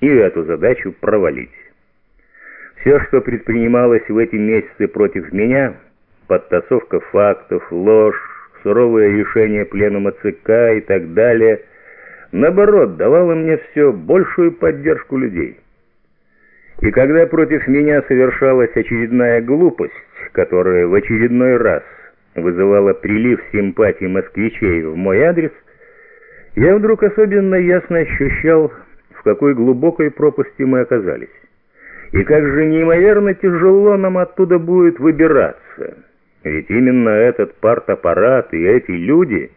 и эту задачу провалить. Все, что предпринималось в эти месяцы против меня, подтасовка фактов, ложь, суровое решение пленума ЦК и так далее, наоборот, давало мне все большую поддержку людей. И когда против меня совершалась очередная глупость, которая в очередной раз вызывала прилив симпатии москвичей в мой адрес, я вдруг особенно ясно ощущал, какой глубокой пропасти мы оказались. И как же неимоверно тяжело нам оттуда будет выбираться. Ведь именно этот партаппарат и эти люди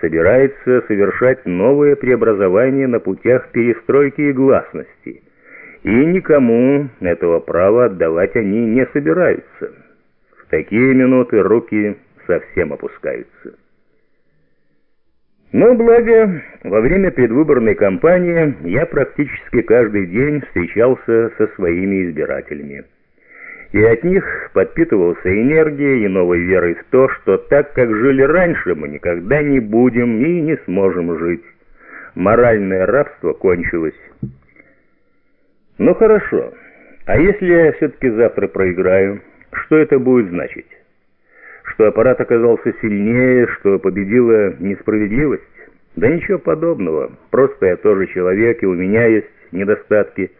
собираются совершать новые преобразования на путях перестройки и гласности. И никому этого права отдавать они не собираются. В такие минуты руки совсем опускаются. Но благо, во время предвыборной кампании я практически каждый день встречался со своими избирателями. И от них подпитывался энергией и новой верой в то, что так, как жили раньше, мы никогда не будем и не сможем жить. Моральное рабство кончилось. Ну хорошо, а если я все-таки завтра проиграю, что это будет значить? что аппарат оказался сильнее, что победила несправедливость? Да ничего подобного. Просто я тоже человек, и у меня есть недостатки.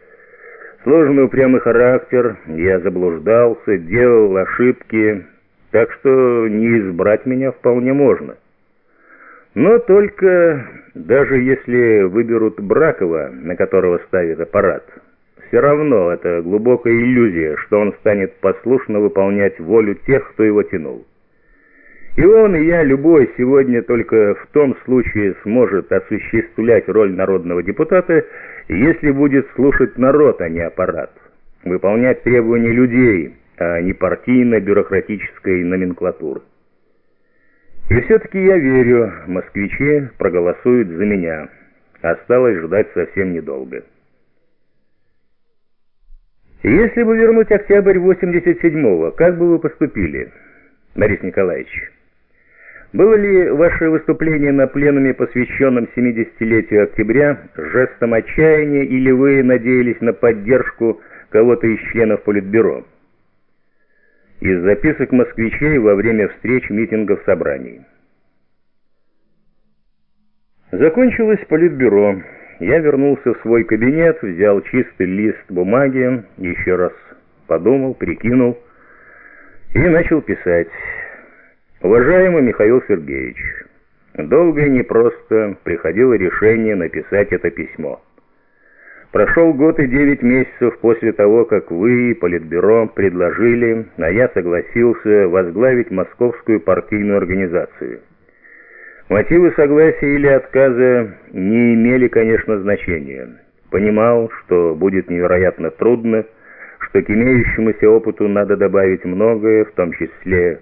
Сложный упрямый характер, я заблуждался, делал ошибки, так что не избрать меня вполне можно. Но только даже если выберут Бракова, на которого ставит аппарат, все равно это глубокая иллюзия, что он станет послушно выполнять волю тех, кто его тянул. И он, и я, любой сегодня только в том случае сможет осуществлять роль народного депутата, если будет слушать народ, а не аппарат, выполнять требования людей, а не партийно-бюрократической номенклатуры. И все-таки я верю, москвичи проголосуют за меня. Осталось ждать совсем недолго. Если бы вернуть октябрь 87-го, как бы вы поступили, Борис Николаевич? Было ли ваше выступление на пленуме, посвященном 70-летию октября, жестом отчаяния, или вы надеялись на поддержку кого-то из членов Политбюро? Из записок москвичей во время встреч, митингов, собраний. Закончилось Политбюро. Я вернулся в свой кабинет, взял чистый лист бумаги, еще раз подумал, прикинул и начал писать. Уважаемый Михаил Сергеевич, долго и непросто приходило решение написать это письмо. Прошел год и девять месяцев после того, как вы и Политбюро предложили, а я согласился возглавить московскую партийную организацию. Мотивы согласия или отказа не имели, конечно, значения. Понимал, что будет невероятно трудно, что к имеющемуся опыту надо добавить многое, в том числе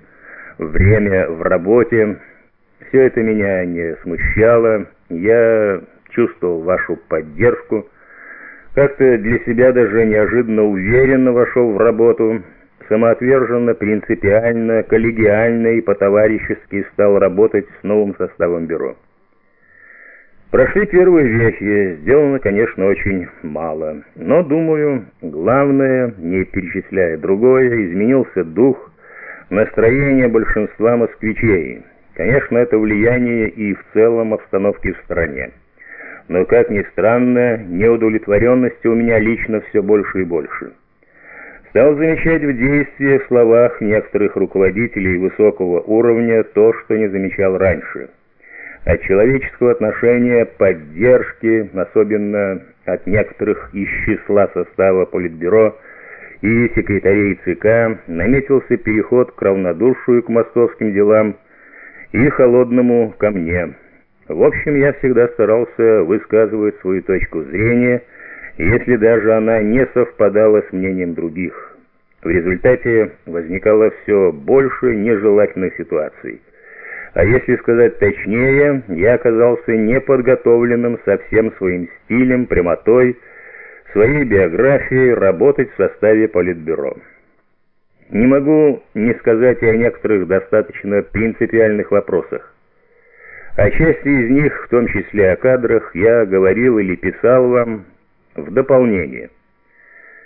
время в работе. Все это меня не смущало. Я чувствовал вашу поддержку. Как-то для себя даже неожиданно уверенно вошел в работу. Самоотверженно, принципиально, коллегиально и по-товарищески стал работать с новым составом бюро. Прошли первые вехи, сделано, конечно, очень мало. Но, думаю, главное, не перечисляя другое, изменился дух, настроение большинства москвичей. Конечно, это влияние и в целом обстановки в стране. Но, как ни странно, неудовлетворенности у меня лично все больше и больше. Стал замечать в действиях, словах некоторых руководителей высокого уровня то, что не замечал раньше. От человеческого отношения, поддержки, особенно от некоторых из числа состава Политбюро, и секретарей ЦК наметился переход к равнодушию к московским делам и холодному ко мне. В общем, я всегда старался высказывать свою точку зрения, если даже она не совпадала с мнением других. В результате возникало все больше нежелательных ситуаций. А если сказать точнее, я оказался неподготовленным со всем своим стилем, прямотой, своей биографией работать в составе Политбюро. Не могу не сказать и о некоторых достаточно принципиальных вопросах. О части из них, в том числе о кадрах, я говорил или писал вам, В дополнение.